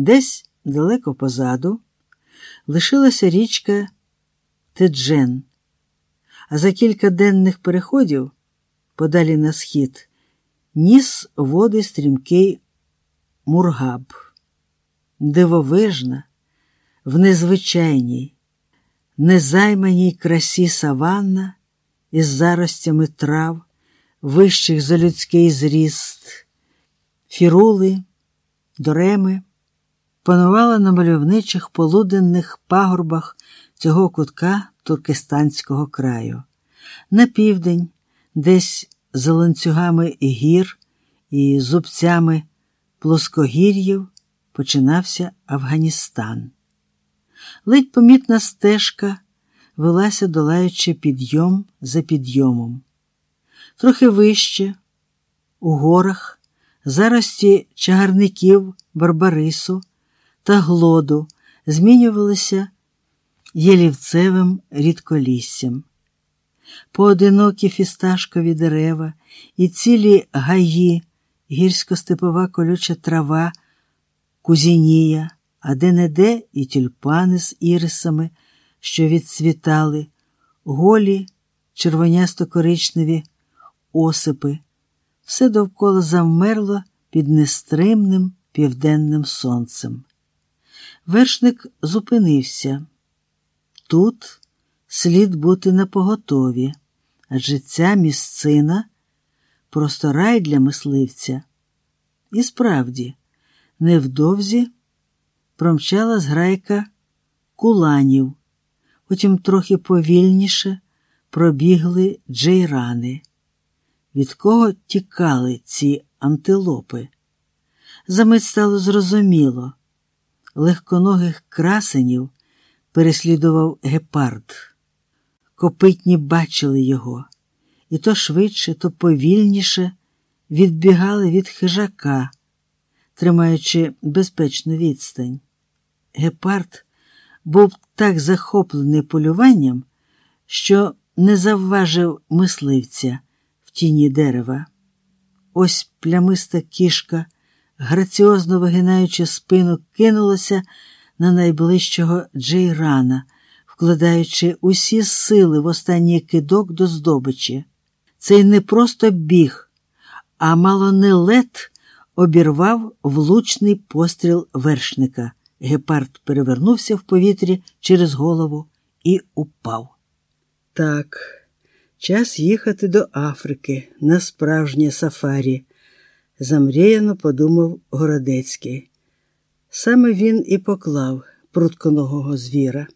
Десь далеко позаду лишилася річка Теджен, а за кілька денних переходів, подалі на схід, ніс води стрімкий Мургаб, дивовижна, в незвичайній, незайманій красі саванна із заростями трав, вищих за людський зріст, фірули, дореми, панувала на мальовничих полуденних пагорбах цього кутка туркестанського краю. На південь, десь за ланцюгами гір і зубцями плоскогір'їв, починався Афганістан. Ледь помітна стежка велася, долаючи підйом за підйомом. Трохи вище, у горах, зарості чагарників Барбарису та глоду змінювалися єлівцевим рідколіссям. Поодинокі фісташкові дерева і цілі гаї, гірсько-степова колюча трава, кузінія, а де-не-де і тюльпани з ірисами, що відцвітали, голі, червонясто-коричневі осипи, все довкола завмерло під нестримним південним сонцем. Вершник зупинився. Тут слід бути напоготові, адже ця місцина просто рай для мисливця. І справді, невдовзі промчала зграйка куланів, потім трохи повільніше пробігли джейрани. Від кого тікали ці антилопи? Замить стало зрозуміло, легконогих красенів переслідував гепард. Копитні бачили його, і то швидше, то повільніше відбігали від хижака, тримаючи безпечну відстань. Гепард був так захоплений полюванням, що не завважив мисливця в тіні дерева. Ось плямиста кішка, граціозно вигинаючи спину, кинулася на найближчого Джейрана, вкладаючи усі сили в останній кидок до здобичі. Цей не просто біг, а мало не лед обірвав влучний постріл вершника. Гепард перевернувся в повітрі через голову і упав. Так, час їхати до Африки на справжнє сафарі, замріяно подумав Городецький. Саме він і поклав прутконогого звіра.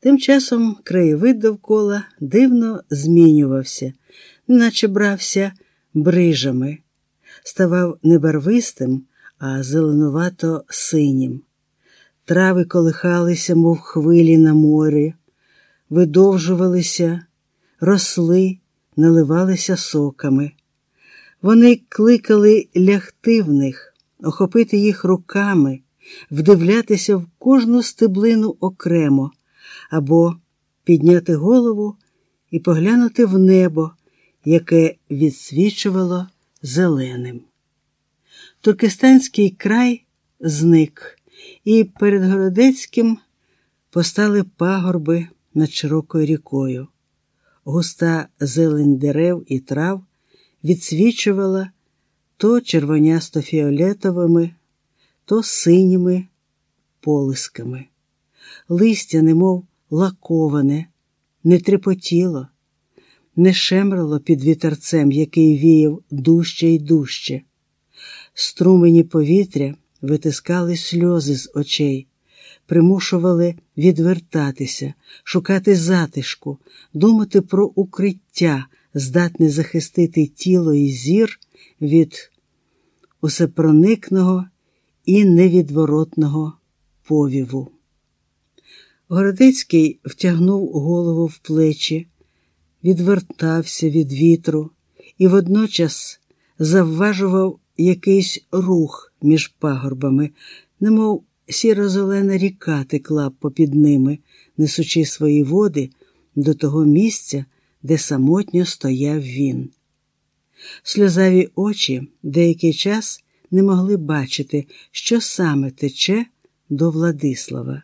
Тим часом краєвид довкола дивно змінювався, наче брався брижами, ставав не барвистим, а зеленувато синім. Трави колихалися, мов хвилі на морі, видовжувалися, росли, наливалися соками. Вони кликали лягти в них, охопити їх руками, вдивлятися в кожну стеблину окремо, або підняти голову і поглянути в небо, яке відсвічувало зеленим. Туркестанський край зник, і перед Городецьким постали пагорби над широкою рікою. Густа зелень дерев і трав відсвічувала то червонясто-фіолетовими, то синіми полисками. Листя, немов лаковане, не трепотіло, не шемрало під вітерцем, який віяв дужче й дужче. Струмені повітря витискали сльози з очей, примушували відвертатися, шукати затишку, думати про укриття, здатне захистити тіло і зір від усепроникного і невідворотного повіву. Городецький втягнув голову в плечі, відвертався від вітру і водночас завважував якийсь рух між пагорбами, немов сіро-зелена ріка текла попід ними, несучи свої води до того місця, де самотньо стояв він. Сльозаві очі деякий час не могли бачити, що саме тече до Владислава.